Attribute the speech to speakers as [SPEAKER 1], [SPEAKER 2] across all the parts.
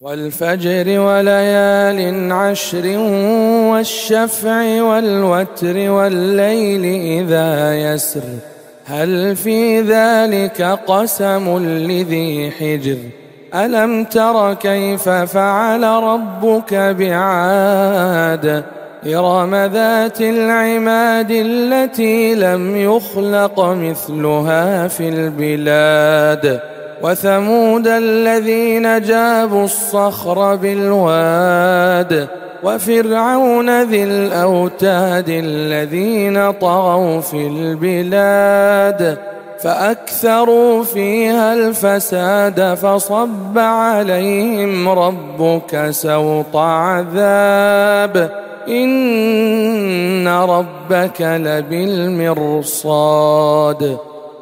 [SPEAKER 1] والفجر وليال عشر والشفع والوتر والليل إذا يسر. هل في ذلك قسم لذي حجر؟ ألم تر كيف فعل ربك بعاد؟ إرم ذات العماد التي لم يخلق مثلها في البلاد. وثمود الذين جابوا الصخر بالواد وفرعون ذي الأوتاد الذين طغوا في البلاد فأكثروا فيها الفساد فصب عليهم ربك سوط عذاب إن ربك لبالمرصاد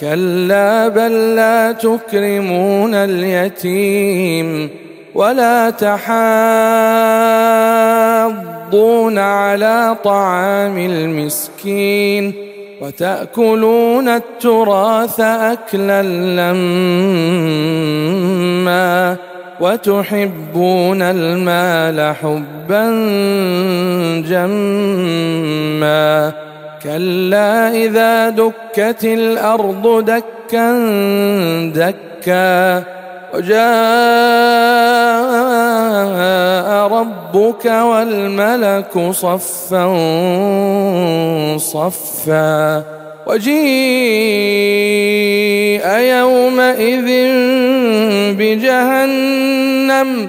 [SPEAKER 1] كلا بل لا تكرمون اليتيم ولا تحاضون على طعام المسكين وتأكلون التراث أكلا لما وتحبون المال حبا جما كلا إذا دكت الأرض دكا دكا وجاء ربك والملك صفا صفا وجيء يومئذ بجهنم